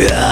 Yeah.